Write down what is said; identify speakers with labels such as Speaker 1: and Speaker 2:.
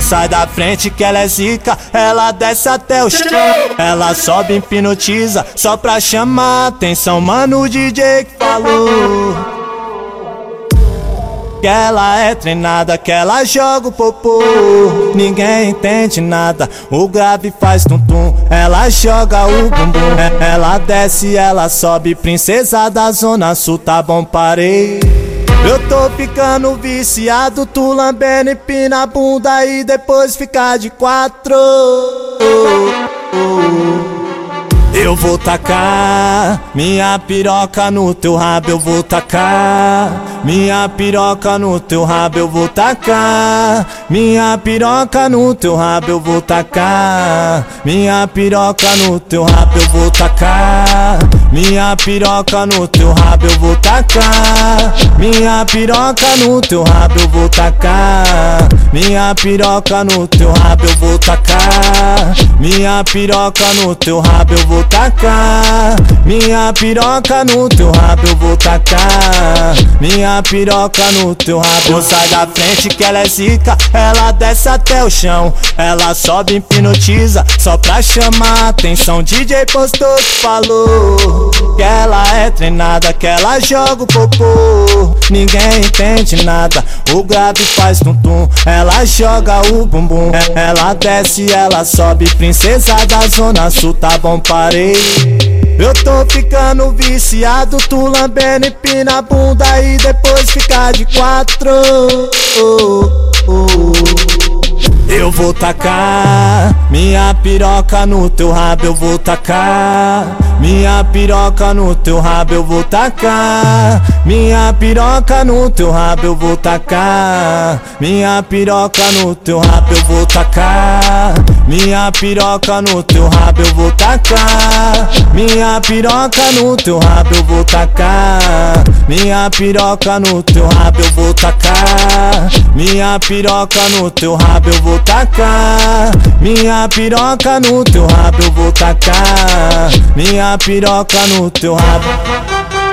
Speaker 1: Sai da frente que ela é zica, ela desce até o chão. Ela sobe, hipnotiza, só pra chamar atenção. Mano, o DJ que falou. Que ela é treinada, que ela joga o popô. Ninguém entende nada, o grave faz tum-tum. Ela joga o bumbum, ela desce, ela sobe. Princesa da Zona Sul, tá bom, parei. Eu tô ficando viciado, tu lambendo e pina a bunda e depois ficar de quatro. Eu vou tacar minha piroca no teu rabo, eu vou tacar minha piroca no teu rabo, eu vou tacar minha piroca no teu rabo, eu vou tacar minha piroca no teu rabo, eu vou tacar minha piroca no teu rabo, eu vou tacar. Minha piroca no teu rabo, eu vou tacar. Minha piroca no teu rabo, eu vou tacar. Minha piroca no teu rabo, eu vou tacar. Minha piroca no teu rabo, eu vou tacar. Minha piroca no teu rabo, sai da frente que ela é zica. Ela desce até o chão, ela sobe, hipnotiza, só pra chamar atenção. DJ postou falou. Que ela é treinada, que ela joga o popô. Ninguém entende nada, o grave faz tum-tum. Ela joga o bumbum, ela desce, ela sobe. Princesa da Zona Sul, tá bom, parei. Eu tô ficando viciado, tu lambendo e pina a bunda e depois ficar de quatro. Oh, oh. Eu vou tacar minha piroca no teu rabo, eu vou tacar minha piroca no teu rabo, eu vou tacar minha piroca no teu rabo, eu vou tacar minha piroca no teu rabo, eu vou tacar minha piroca no teu rabo, eu vou tacar. Minha piroca no teu rabo, eu vou tacar. Minha piroca no teu rabo, eu vou tacar. Minha piroca no teu rabo, eu vou tacar. Minha piroca no teu rabo, eu vou tacar. Minha piroca no teu rabo.